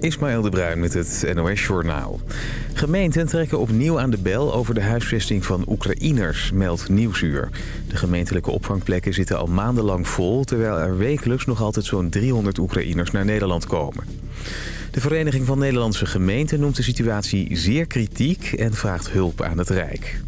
Ismaël de Bruin met het NOS Journaal. Gemeenten trekken opnieuw aan de bel over de huisvesting van Oekraïners, meldt Nieuwsuur. De gemeentelijke opvangplekken zitten al maandenlang vol... terwijl er wekelijks nog altijd zo'n 300 Oekraïners naar Nederland komen. De Vereniging van Nederlandse Gemeenten noemt de situatie zeer kritiek... en vraagt hulp aan het Rijk.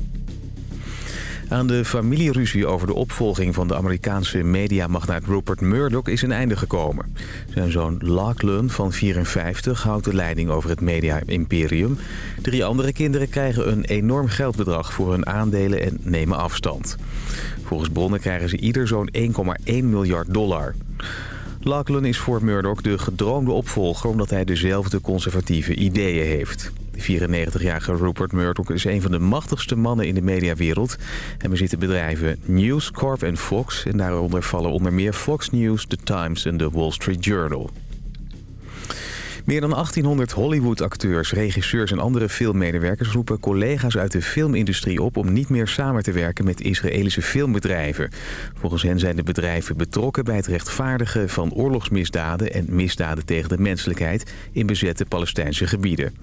Aan de familieruzie over de opvolging van de Amerikaanse mediamagnaat Rupert Murdoch is een einde gekomen. Zijn zoon Lachlan van 54 houdt de leiding over het media-imperium. Drie andere kinderen krijgen een enorm geldbedrag voor hun aandelen en nemen afstand. Volgens bronnen krijgen ze ieder zo'n 1,1 miljard dollar. Lachlan is voor Murdoch de gedroomde opvolger omdat hij dezelfde conservatieve ideeën heeft. De 94-jarige Rupert Murdoch is een van de machtigste mannen in de mediawereld. En bezitten bedrijven News Corp en Fox. En daaronder vallen onder meer Fox News, The Times en The Wall Street Journal. Meer dan 1800 Hollywood-acteurs, regisseurs en andere filmmedewerkers roepen collega's uit de filmindustrie op om niet meer samen te werken met Israëlische filmbedrijven. Volgens hen zijn de bedrijven betrokken bij het rechtvaardigen van oorlogsmisdaden en misdaden tegen de menselijkheid in bezette Palestijnse gebieden.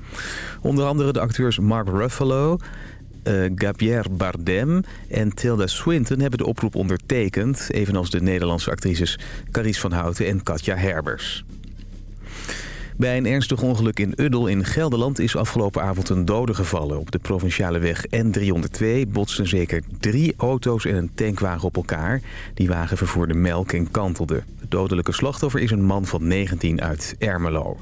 Onder andere de acteurs Mark Ruffalo, uh, Gabriel Bardem en Tilda Swinton hebben de oproep ondertekend... evenals de Nederlandse actrices Carice van Houten en Katja Herbers. Bij een ernstig ongeluk in Uddel in Gelderland is afgelopen avond een dode gevallen. Op de provinciale weg N302 botsten zeker drie auto's en een tankwagen op elkaar. Die wagen vervoerde melk en kantelde. Het dodelijke slachtoffer is een man van 19 uit Ermelo.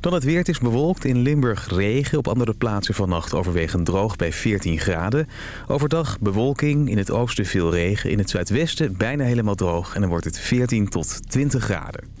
Dan het weer. Het is bewolkt. In Limburg regen. Op andere plaatsen vannacht overwegend droog bij 14 graden. Overdag bewolking. In het oosten veel regen. In het zuidwesten bijna helemaal droog. En dan wordt het 14 tot 20 graden.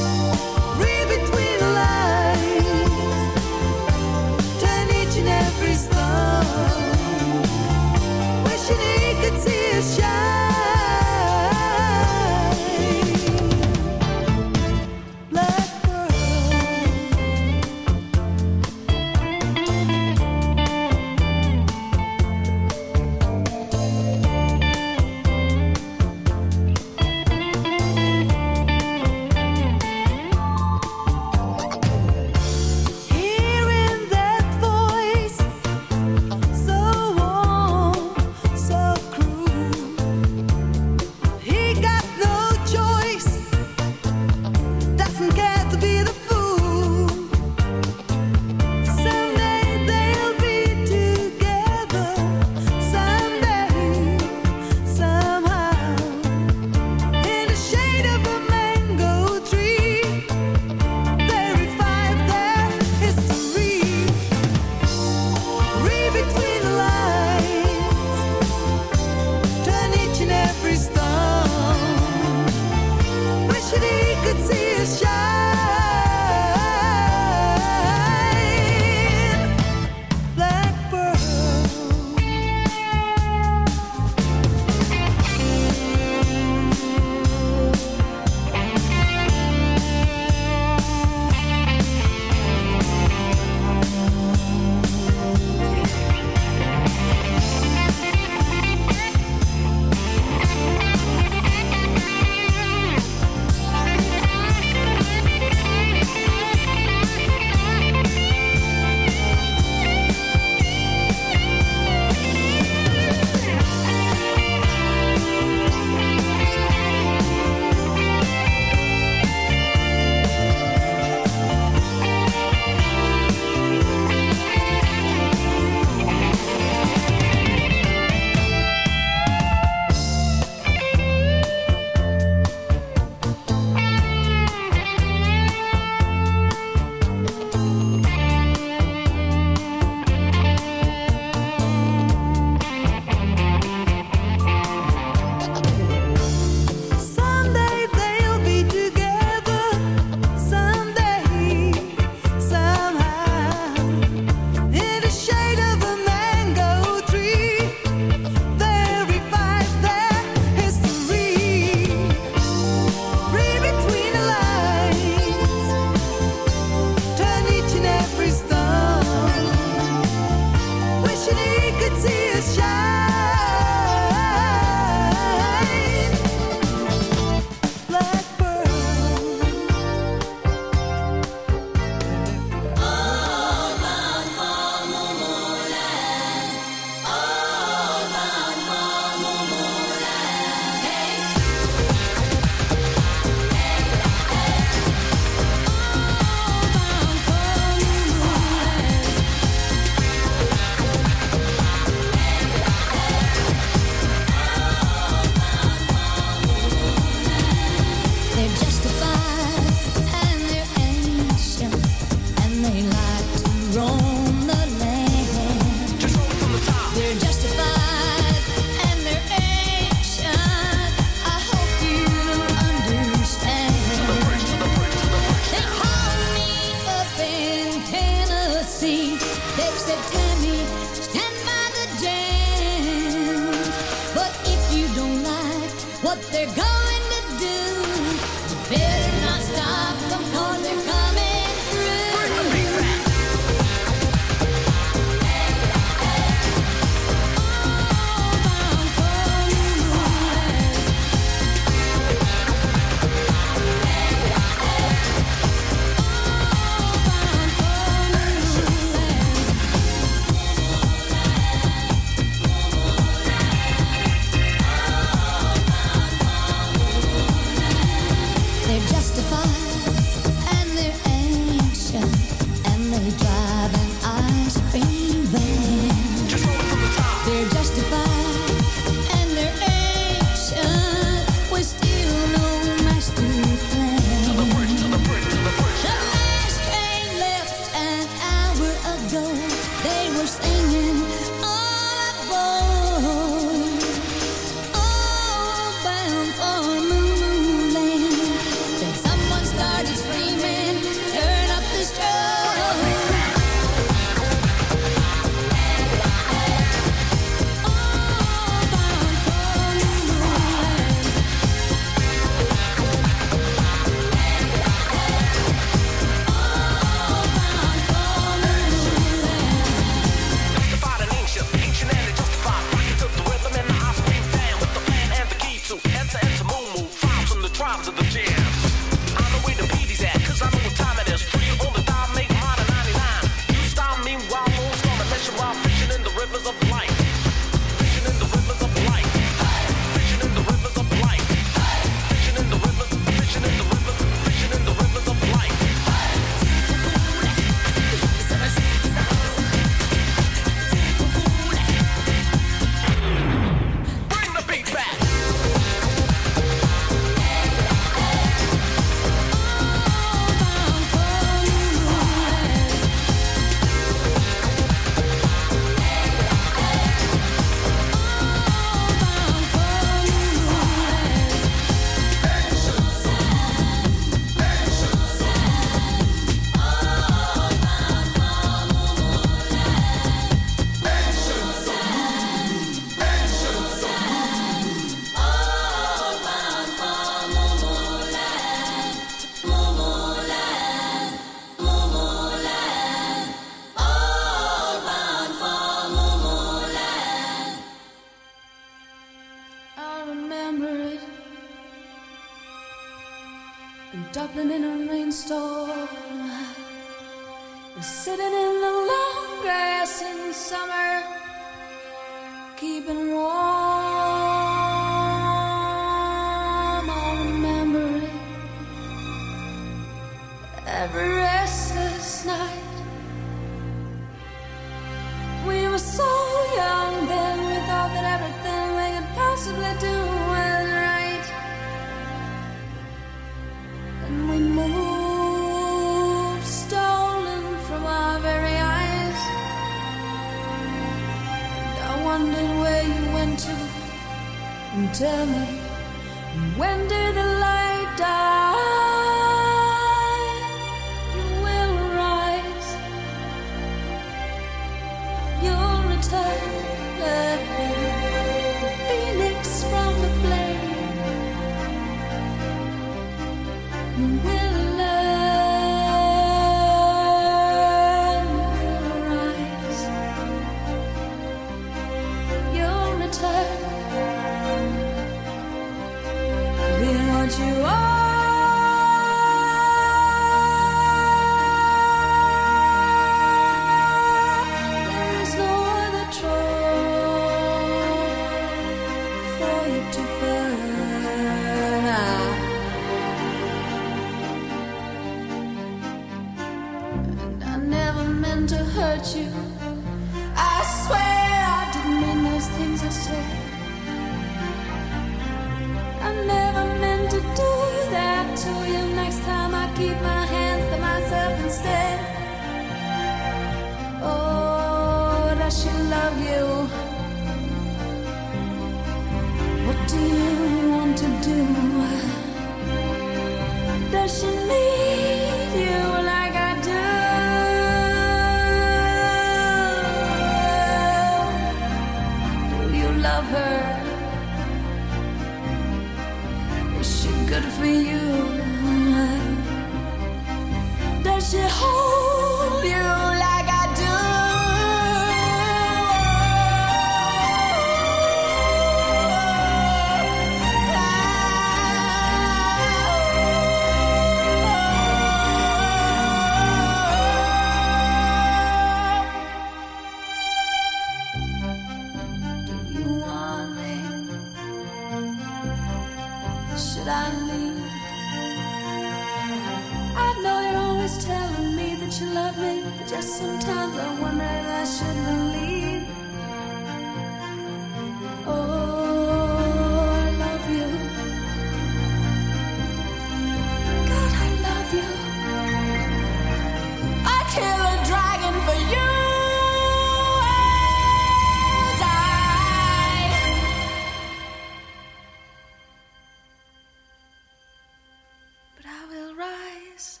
I will rise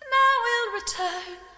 and I will return.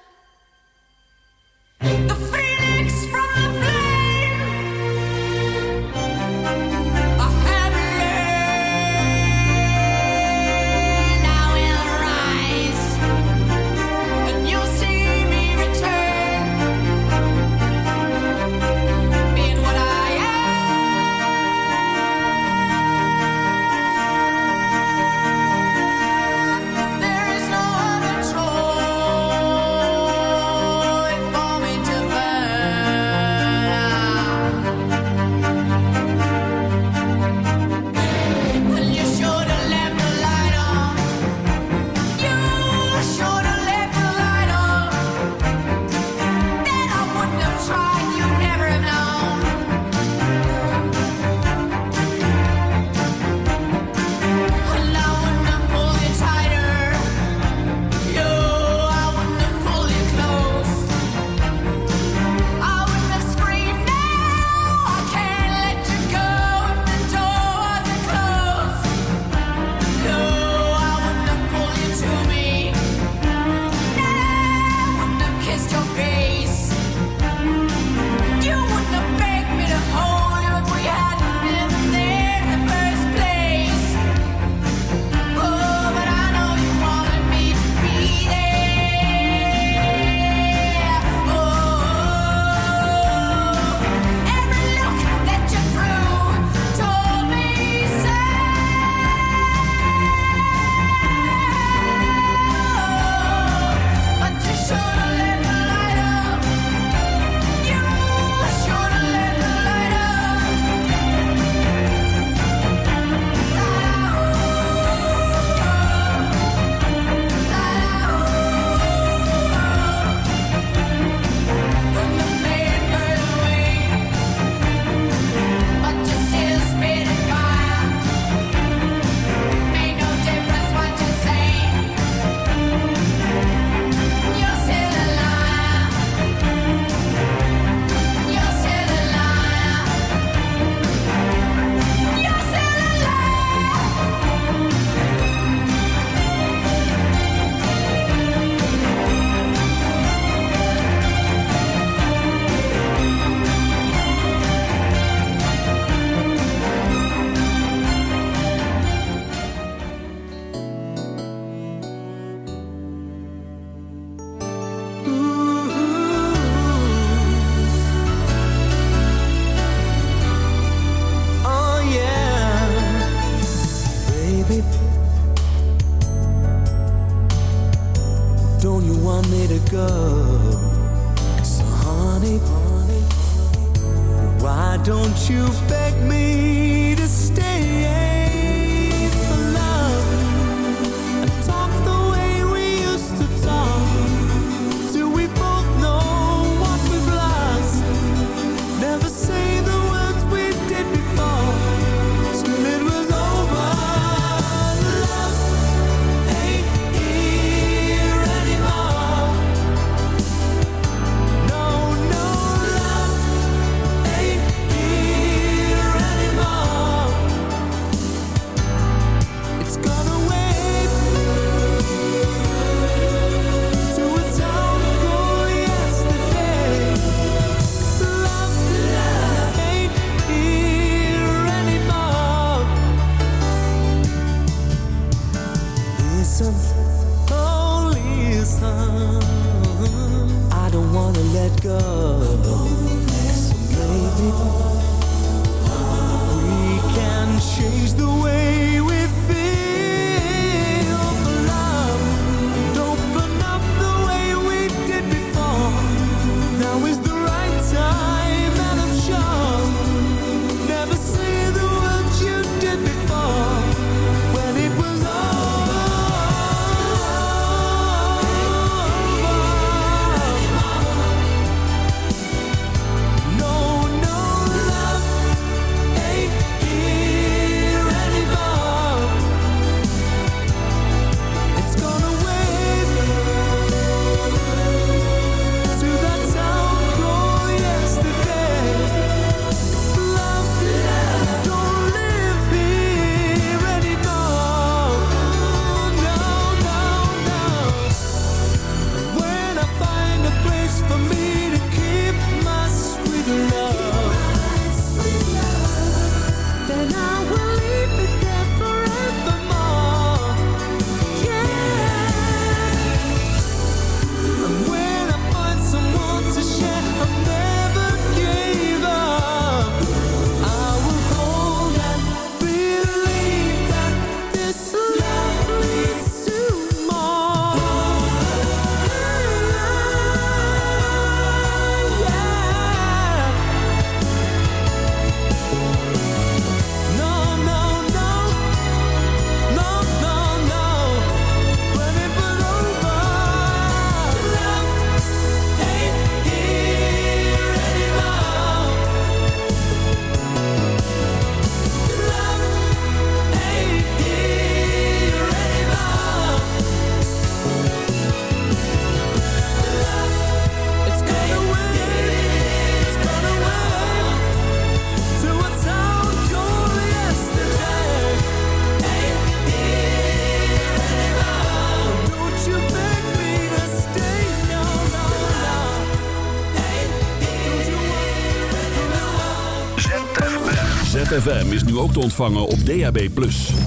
Ook te ontvangen op DAB+.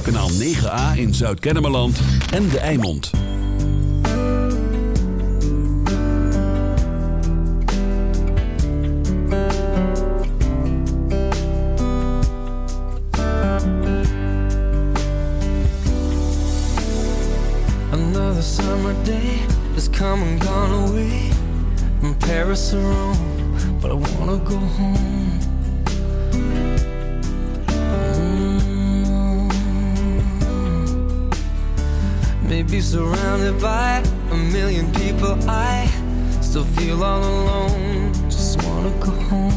Kanaal 9A in Zuid-Kennemerland en De Eimond. Another summer day has come and gone away From Paris or Rome, but I wanna go home surrounded by a million people. I still feel all alone. Just wanna go home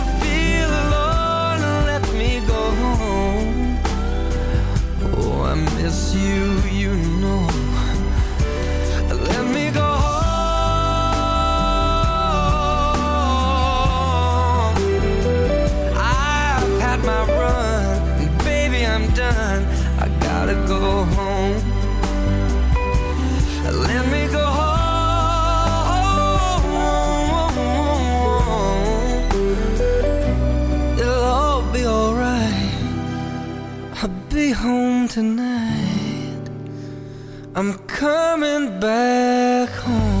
It's you, you know. Let me go home. I've had my run And baby, I'm done. I gotta go home. Let me go home. It'll all be alright. I'll be home tonight. I'm coming back home.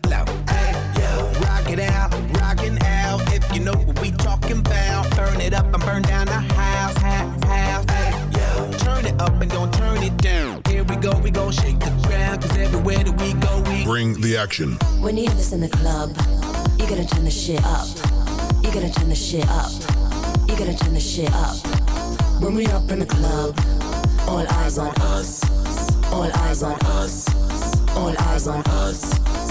blow. Hey, yo. Rock it out, rockin' out. If you know what we talking about. Burn it up and burn down the house, house, house. Hey, yo. Turn it up and don't turn it down. Here we go, we gon' shake the ground. Cause everywhere that we go, we Bring the action. When you hear this in the club, you're gonna turn the shit up. You're gonna turn the shit up. You're gonna turn the shit up. When we up in the club, all eyes on us. All eyes on us. All eyes on us.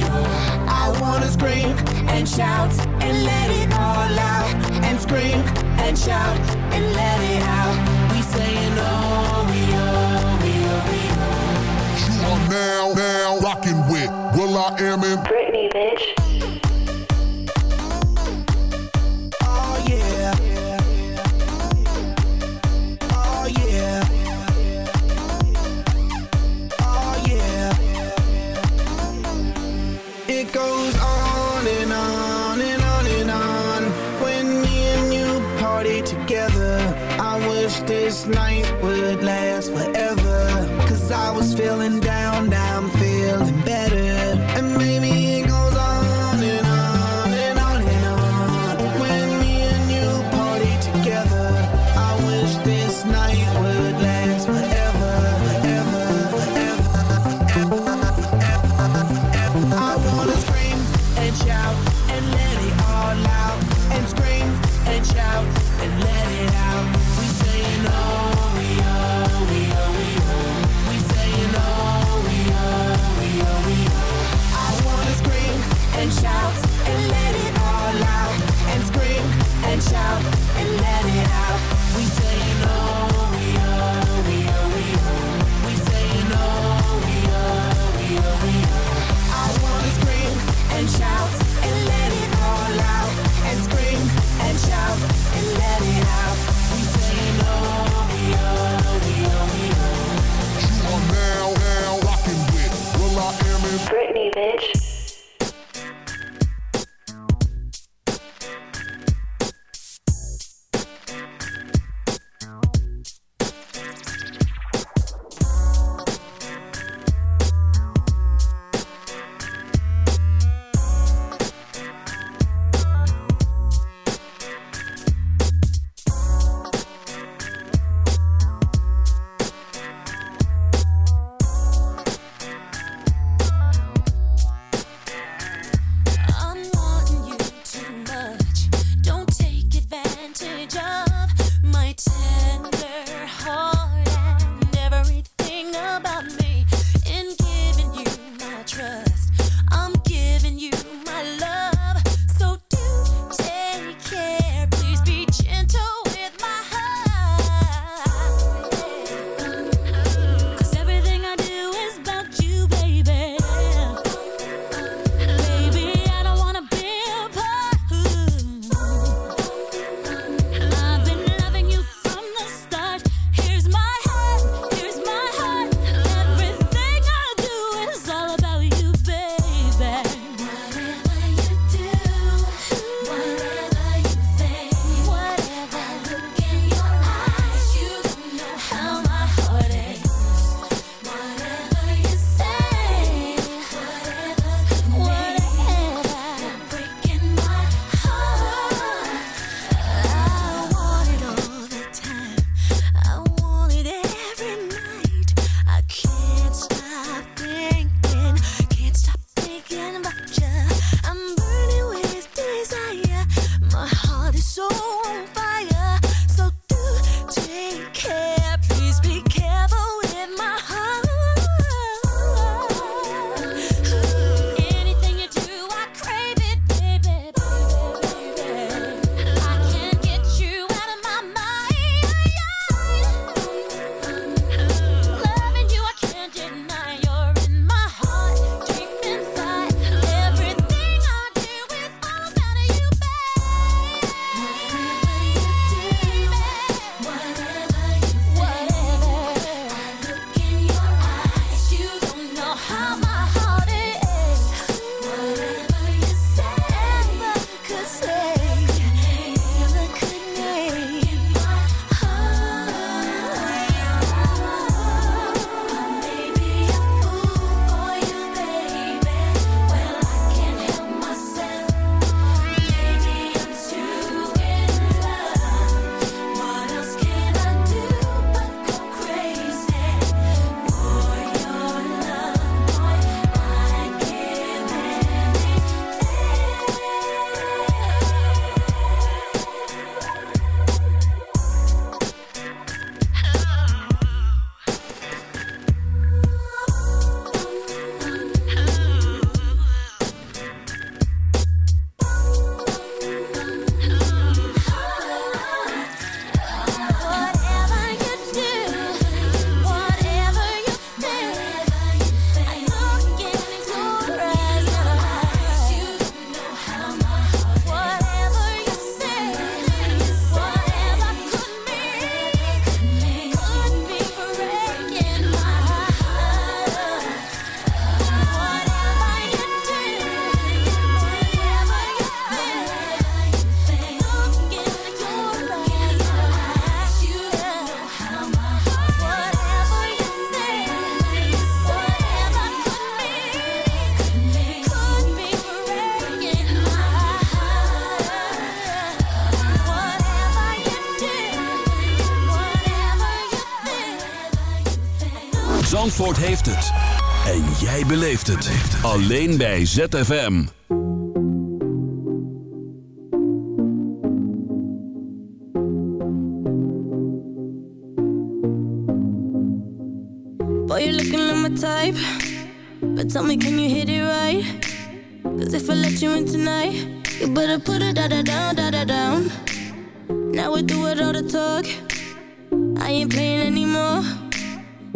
oh. I wanna scream and shout and let it all out. And scream and shout and let it out. We saying oh, we oh, we oh, we oh. You are now, now rocking with will.i.am in Britney, bitch. Night would last Zandvoort heeft het. En jij beleeft het. Alleen bij ZFM. Boy, you're looking like my type. But tell me, can you hit it right? Cause if I let you in tonight, you better put it da da down, da da down. Now we do it all the talk. I ain't playing anymore.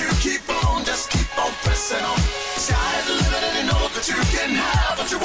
you keep on, just keep on pressing on. Sky's the limit and you know that you can have what you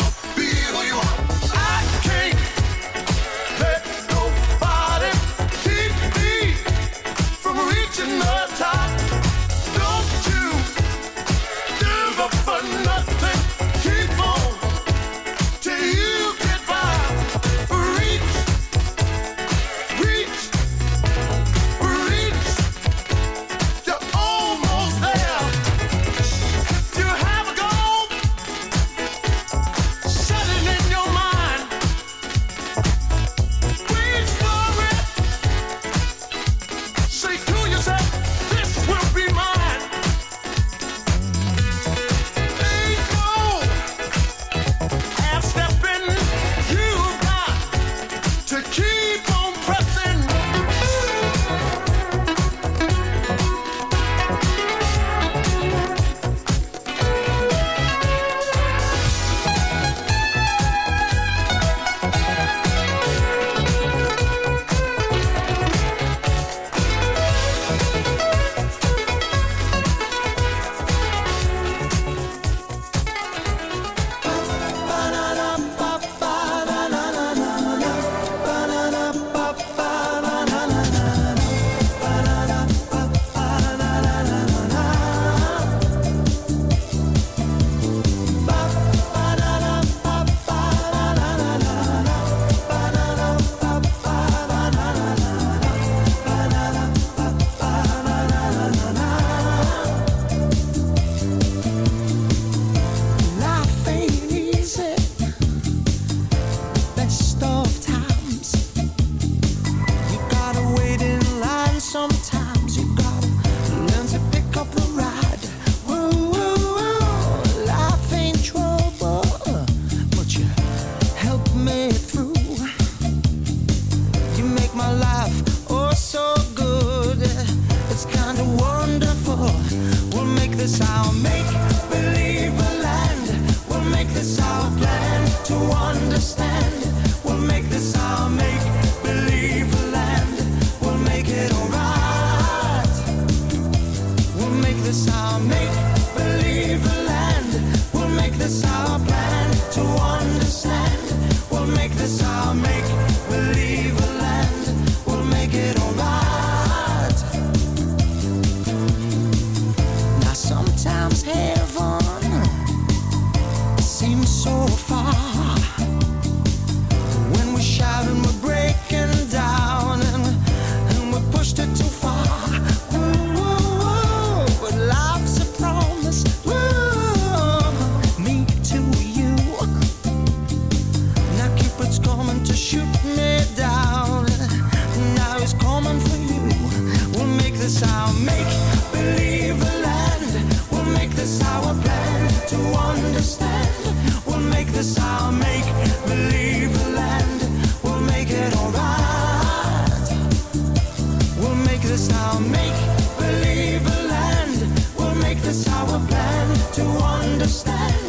our plan to understand.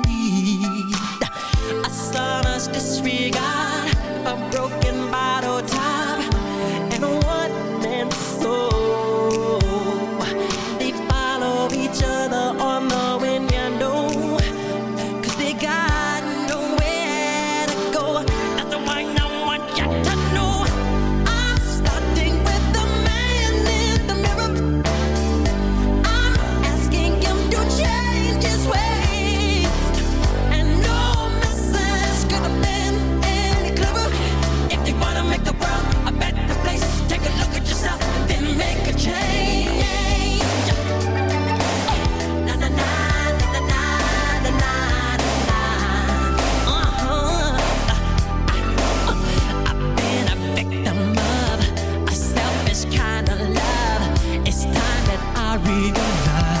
be alive